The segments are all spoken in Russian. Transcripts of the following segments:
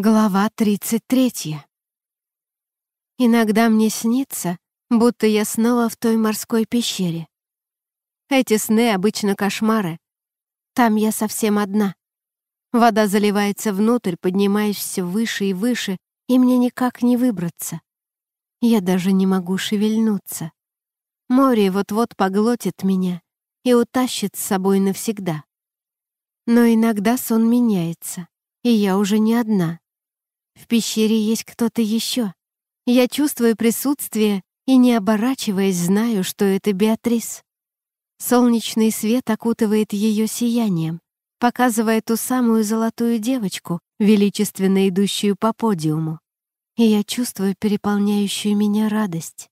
Глава 33. Иногда мне снится, будто я снова в той морской пещере. Эти сны обычно кошмары. Там я совсем одна. Вода заливается внутрь, поднимаясь все выше и выше, и мне никак не выбраться. Я даже не могу шевельнуться. Море вот-вот поглотит меня и утащит с собой навсегда. Но иногда сон меняется, и я уже не одна. В пещере есть кто-то еще. Я чувствую присутствие и, не оборачиваясь, знаю, что это Беатрис. Солнечный свет окутывает ее сиянием, показывая ту самую золотую девочку, величественно идущую по подиуму. И я чувствую переполняющую меня радость.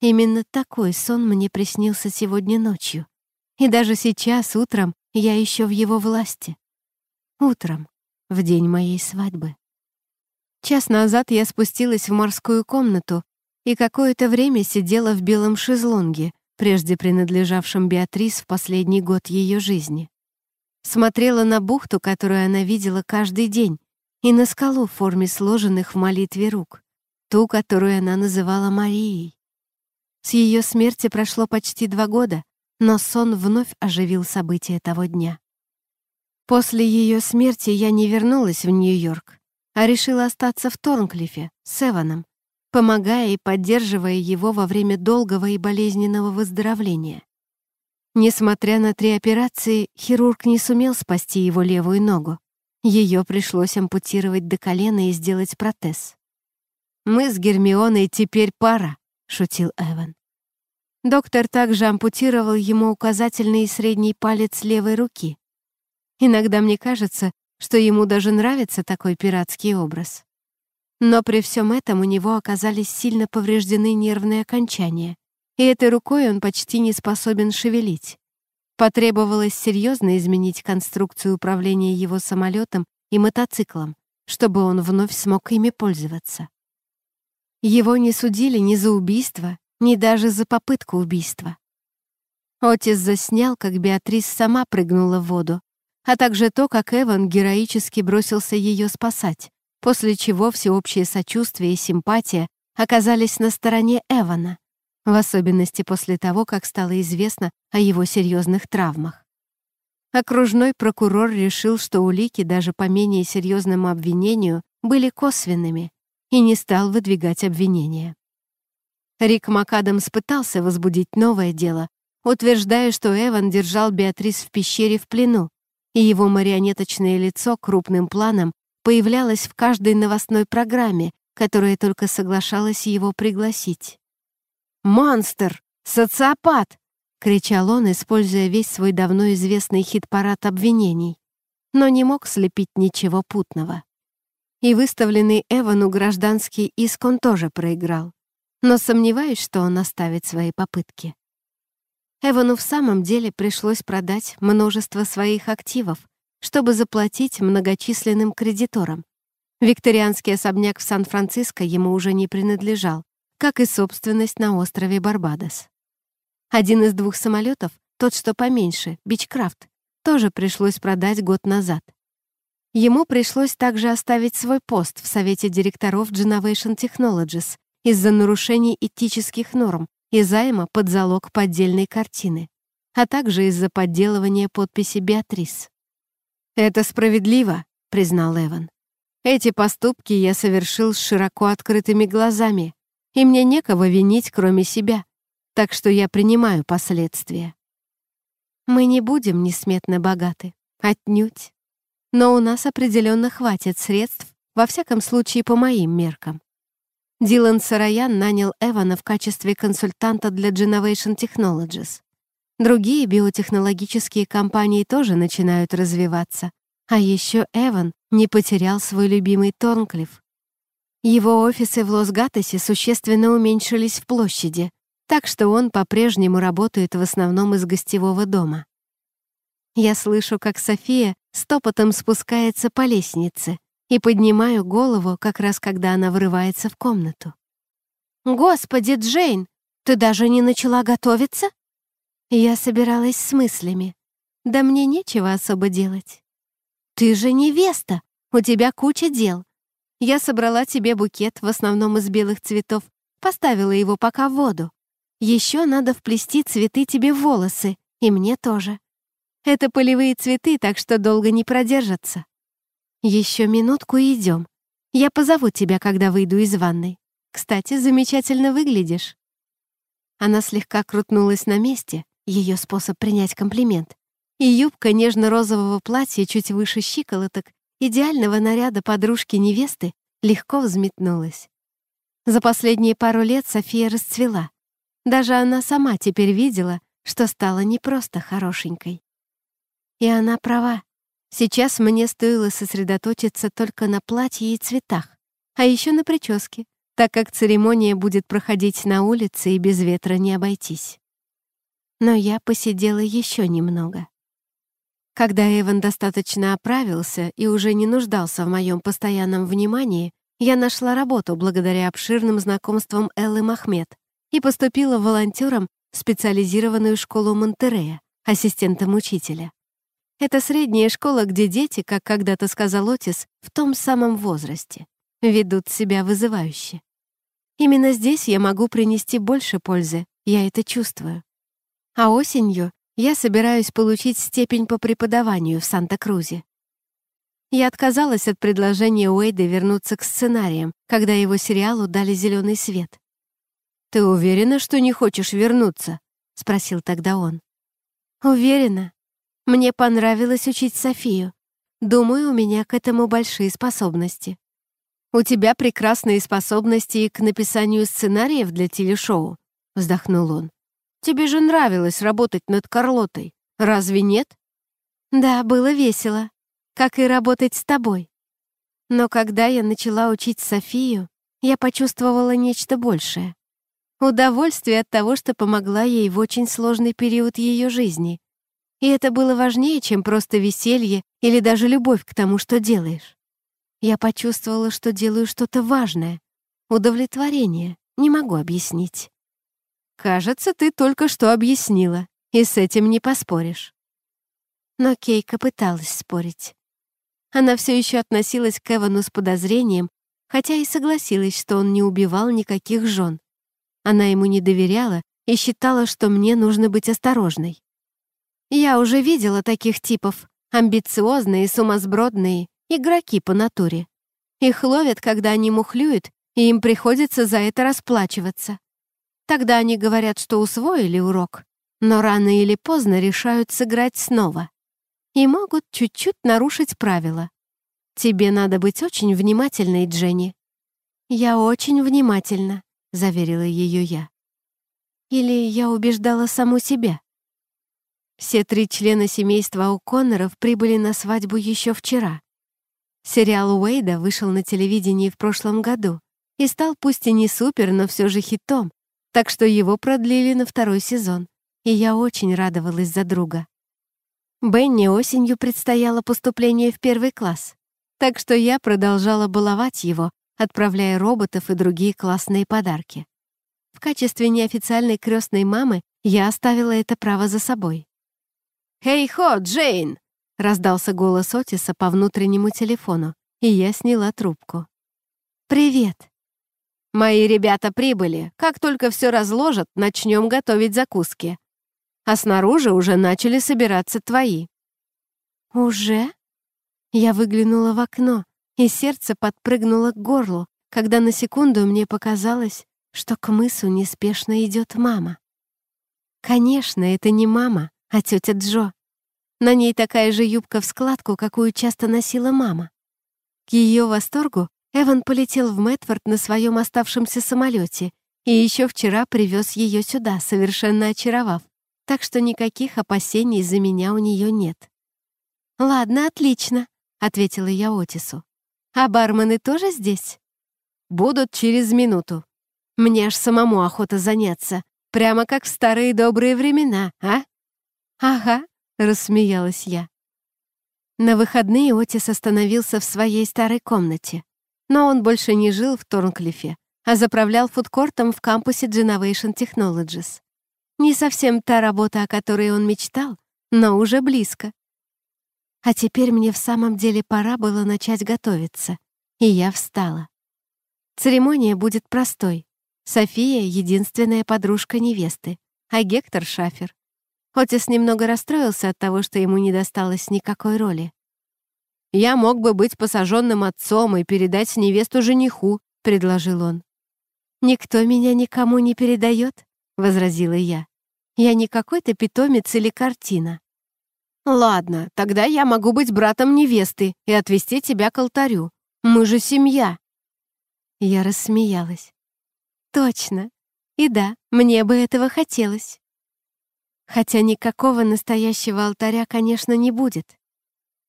Именно такой сон мне приснился сегодня ночью. И даже сейчас, утром, я еще в его власти. Утром, в день моей свадьбы. Час назад я спустилась в морскую комнату и какое-то время сидела в белом шезлонге, прежде принадлежавшем Беатрис в последний год ее жизни. Смотрела на бухту, которую она видела каждый день, и на скалу в форме сложенных в молитве рук, ту, которую она называла Марией. С ее смерти прошло почти два года, но сон вновь оживил события того дня. После ее смерти я не вернулась в Нью-Йорк, а решила остаться в Торнклифе с Эваном, помогая и поддерживая его во время долгого и болезненного выздоровления. Несмотря на три операции, хирург не сумел спасти его левую ногу. Ее пришлось ампутировать до колена и сделать протез. «Мы с Гермионой теперь пара», — шутил Эван. Доктор также ампутировал ему указательный и средний палец левой руки. Иногда мне кажется, что ему даже нравится такой пиратский образ. Но при всем этом у него оказались сильно повреждены нервные окончания, и этой рукой он почти не способен шевелить. Потребовалось серьезно изменить конструкцию управления его самолетом и мотоциклом, чтобы он вновь смог ими пользоваться. Его не судили ни за убийство, ни даже за попытку убийства. Отис заснял, как Беатрис сама прыгнула в воду, а также то, как Эван героически бросился ее спасать, после чего всеобщее сочувствие и симпатия оказались на стороне Эвана, в особенности после того, как стало известно о его серьезных травмах. Окружной прокурор решил, что улики даже по менее серьезному обвинению были косвенными и не стал выдвигать обвинения. Рик Макадамс пытался возбудить новое дело, утверждая, что Эван держал Беатрис в пещере в плену, и его марионеточное лицо крупным планом появлялось в каждой новостной программе, которая только соглашалась его пригласить. «Монстр! Социопат!» — кричал он, используя весь свой давно известный хит-парад обвинений, но не мог слепить ничего путного. И выставленный Эвану гражданский иск он тоже проиграл, но сомневаюсь, что он оставит свои попытки. Эвану в самом деле пришлось продать множество своих активов, чтобы заплатить многочисленным кредиторам. Викторианский особняк в Сан-Франциско ему уже не принадлежал, как и собственность на острове Барбадос. Один из двух самолетов, тот, что поменьше, Бичкрафт, тоже пришлось продать год назад. Ему пришлось также оставить свой пост в Совете директоров Genovation Technologies из-за нарушений этических норм, и займа под залог поддельной картины, а также из-за подделывания подписи Беатрис. «Это справедливо», — признал Эван. «Эти поступки я совершил с широко открытыми глазами, и мне некого винить, кроме себя, так что я принимаю последствия». «Мы не будем несметно богаты, отнюдь, но у нас определенно хватит средств, во всяком случае по моим меркам, Дилан Сараян нанял Эвана в качестве консультанта для Genovation Technologies. Другие биотехнологические компании тоже начинают развиваться. А еще Эван не потерял свой любимый Торнклифф. Его офисы в Лос-Гатосе существенно уменьшились в площади, так что он по-прежнему работает в основном из гостевого дома. Я слышу, как София стопотом спускается по лестнице, и поднимаю голову, как раз когда она врывается в комнату. «Господи, Джейн, ты даже не начала готовиться?» Я собиралась с мыслями. Да мне нечего особо делать. «Ты же невеста, у тебя куча дел. Я собрала тебе букет, в основном из белых цветов, поставила его пока в воду. Еще надо вплести цветы тебе в волосы, и мне тоже. Это полевые цветы, так что долго не продержатся. «Еще минутку и идем. Я позову тебя, когда выйду из ванной. Кстати, замечательно выглядишь». Она слегка крутнулась на месте, ее способ принять комплимент, и юбка нежно-розового платья чуть выше щиколоток, идеального наряда подружки-невесты, легко взметнулась. За последние пару лет София расцвела. Даже она сама теперь видела, что стала не просто хорошенькой. И она права. Сейчас мне стоило сосредоточиться только на платье и цветах, а еще на прическе, так как церемония будет проходить на улице и без ветра не обойтись. Но я посидела еще немного. Когда Эван достаточно оправился и уже не нуждался в моем постоянном внимании, я нашла работу благодаря обширным знакомствам Эллы Махмед и поступила волонтером в специализированную школу Монтерея, ассистентом учителя. Это средняя школа, где дети, как когда-то сказал Отис, в том самом возрасте, ведут себя вызывающе. Именно здесь я могу принести больше пользы, я это чувствую. А осенью я собираюсь получить степень по преподаванию в Санта-Крузе. Я отказалась от предложения Уэйда вернуться к сценариям, когда его сериалу дали зеленый свет. «Ты уверена, что не хочешь вернуться?» — спросил тогда он. «Уверена», мне понравилось учить Софию. Думаю, у меня к этому большие способности. У тебя прекрасные способности и к написанию сценариев для телешоу, вздохнул он. Тебе же нравилось работать над Карлотой, разве нет? Да, было весело, как и работать с тобой. Но когда я начала учить Софию, я почувствовала нечто большее. Удовольствие от того, что помогла ей в очень сложный период ее жизни — и это было важнее, чем просто веселье или даже любовь к тому, что делаешь. Я почувствовала, что делаю что-то важное. Удовлетворение. Не могу объяснить. Кажется, ты только что объяснила, и с этим не поспоришь. Но Кейка пыталась спорить. Она все еще относилась к Эвану с подозрением, хотя и согласилась, что он не убивал никаких жен. Она ему не доверяла и считала, что мне нужно быть осторожной. Я уже видела таких типов, амбициозные, сумасбродные, игроки по натуре. Их ловят, когда они мухлюют, и им приходится за это расплачиваться. Тогда они говорят, что усвоили урок, но рано или поздно решают сыграть снова и могут чуть-чуть нарушить правила. Тебе надо быть очень внимательной, Дженни. Я очень внимательна, заверила ее я. Или я убеждала саму себя. Все три члена семейства О'Конноров прибыли на свадьбу еще вчера. Сериал Уэйда вышел на телевидении в прошлом году и стал пусть и не супер, но все же хитом, так что его продлили на второй сезон, и я очень радовалась за друга. Бенни осенью предстояло поступление в первый класс, так что я продолжала баловать его, отправляя роботов и другие классные подарки. В качестве неофициальной крестной мамы я оставила это право за собой. «Хей-хо, Джейн!» — раздался голос Отиса по внутреннему телефону, и я сняла трубку. «Привет!» «Мои ребята прибыли. Как только все разложат, начнем готовить закуски. А снаружи уже начали собираться твои». «Уже?» Я выглянула в окно, и сердце подпрыгнуло к горлу, когда на секунду мне показалось, что к мысу неспешно идет мама. Конечно, это не мама, а тетя Джо? На ней такая же юбка в складку, какую часто носила мама. К ее восторгу Эван полетел в Мэтфорд на своем оставшемся самолете и еще вчера привез ее сюда, совершенно очаровав, так что никаких опасений за меня у нее нет. «Ладно, отлично», — ответила я Отису. «А бармены тоже здесь?» «Будут через минуту. Мне аж самому охота заняться, прямо как в старые добрые времена, а?» — рассмеялась я. На выходные Отис остановился в своей старой комнате, но он больше не жил в Торнклифе, а заправлял фудкортом в кампусе Genovation Technologies. Не совсем та работа, о которой он мечтал, но уже близко. А теперь мне в самом деле пора было начать готовиться, и я встала. Церемония будет простой. София — единственная подружка невесты, а Гектор — шафер. Отис немного расстроился от того, что ему не досталось никакой роли. «Я мог бы быть посаженным отцом и передать невесту жениху», — предложил он. «Никто меня никому не передает», — возразила я. «Я не какой-то питомец или картина». «Ладно, тогда я могу быть братом невесты и отвезти тебя к алтарю. Мы же семья». Я рассмеялась. «Точно. И да, мне бы этого хотелось». Хотя никакого настоящего алтаря, конечно, не будет.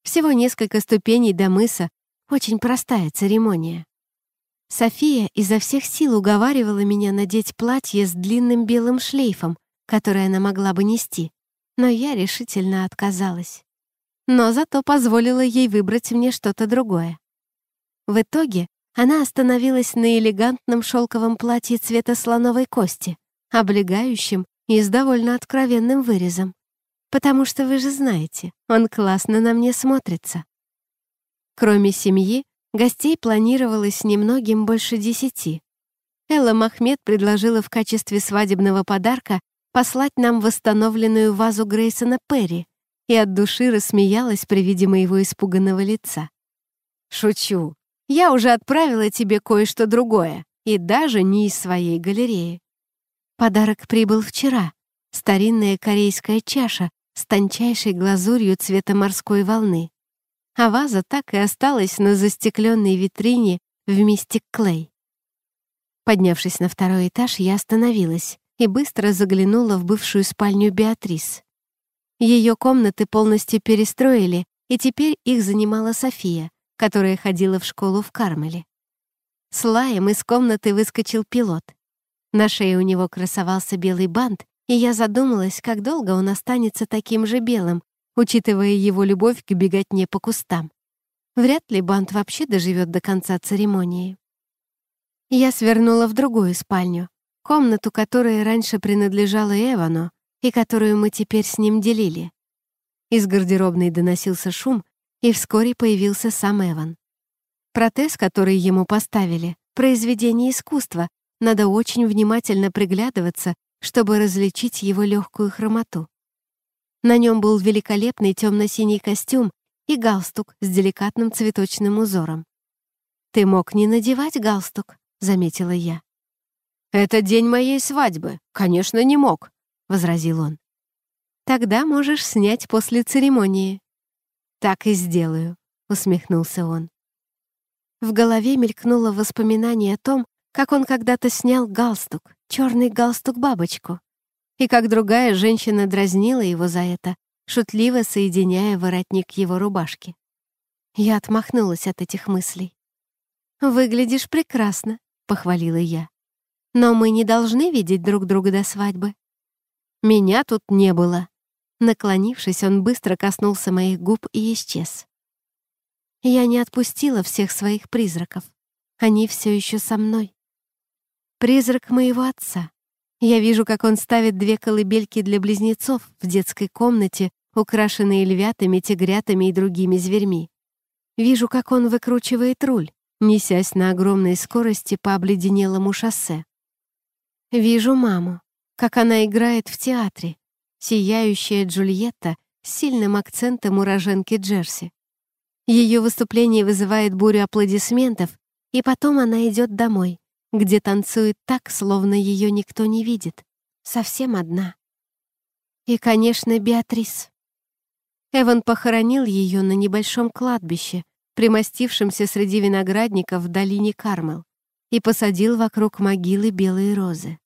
Всего несколько ступеней до мыса, очень простая церемония. София изо всех сил уговаривала меня надеть платье с длинным белым шлейфом, которое она могла бы нести, но я решительно отказалась. Но зато позволила ей выбрать мне что-то другое. В итоге она остановилась на элегантном шелковом платье цвета слоновой кости, облегающем и с довольно откровенным вырезом. Потому что вы же знаете, он классно на мне смотрится. Кроме семьи, гостей планировалось немногим больше десяти. Элла Махмед предложила в качестве свадебного подарка послать нам восстановленную вазу Грейсона Перри и от души рассмеялась при виде моего испуганного лица. «Шучу. Я уже отправила тебе кое-что другое, и даже не из своей галереи. Подарок прибыл вчера. Старинная корейская чаша с тончайшей глазурью цвета морской волны. А ваза так и осталась на застекленной витрине в Мистик Клей. Поднявшись на второй этаж, я остановилась и быстро заглянула в бывшую спальню Беатрис. Ее комнаты полностью перестроили, и теперь их занимала София, которая ходила в школу в Кармеле. С лаем из комнаты выскочил пилот — на шее у него красовался белый бант, и я задумалась, как долго он останется таким же белым, учитывая его любовь к беготне по кустам. Вряд ли бант вообще доживет до конца церемонии. Я свернула в другую спальню, комнату, которая раньше принадлежала Эвану и которую мы теперь с ним делили. Из гардеробной доносился шум, и вскоре появился сам Эван. Протез, который ему поставили, произведение искусства, надо очень внимательно приглядываться, чтобы различить его легкую хромоту. На нем был великолепный темно-синий костюм и галстук с деликатным цветочным узором. «Ты мог не надевать галстук», — заметила я. «Это день моей свадьбы. Конечно, не мог», — возразил он. «Тогда можешь снять после церемонии». «Так и сделаю», — усмехнулся он. В голове мелькнуло воспоминание о том, как он когда-то снял галстук, черный галстук-бабочку, и как другая женщина дразнила его за это, шутливо соединяя воротник его рубашки. Я отмахнулась от этих мыслей. «Выглядишь прекрасно», — похвалила я. «Но мы не должны видеть друг друга до свадьбы». «Меня тут не было». Наклонившись, он быстро коснулся моих губ и исчез. Я не отпустила всех своих призраков. Они все еще со мной призрак моего отца. Я вижу, как он ставит две колыбельки для близнецов в детской комнате, украшенные львятами, тигрятами и другими зверьми. Вижу, как он выкручивает руль, несясь на огромной скорости по обледенелому шоссе. Вижу маму, как она играет в театре, сияющая Джульетта с сильным акцентом уроженки Джерси. Ее выступление вызывает бурю аплодисментов, и потом она идет домой, где танцует так, словно ее никто не видит, совсем одна. И, конечно, Беатрис. Эван похоронил ее на небольшом кладбище, примостившемся среди виноградников в долине Кармел, и посадил вокруг могилы белые розы.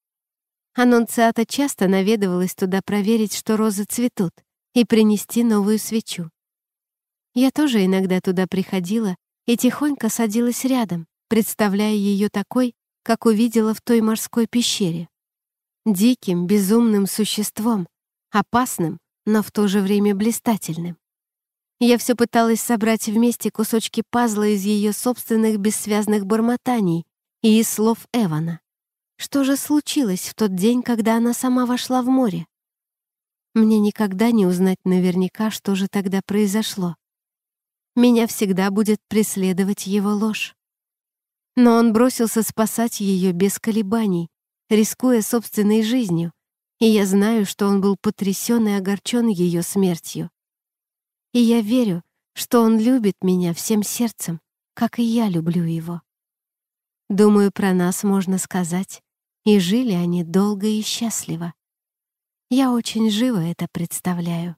Анонциата часто наведывалась туда проверить, что розы цветут, и принести новую свечу. Я тоже иногда туда приходила и тихонько садилась рядом, представляя ее такой, как увидела в той морской пещере. Диким, безумным существом, опасным, но в то же время блистательным. Я все пыталась собрать вместе кусочки пазла из ее собственных бессвязных бормотаний и из слов Эвана. Что же случилось в тот день, когда она сама вошла в море? Мне никогда не узнать наверняка, что же тогда произошло. Меня всегда будет преследовать его ложь. Но он бросился спасать ее без колебаний, рискуя собственной жизнью, и я знаю, что он был потрясен и огорчен ее смертью. И я верю, что он любит меня всем сердцем, как и я люблю его. Думаю, про нас можно сказать, и жили они долго и счастливо. Я очень живо это представляю.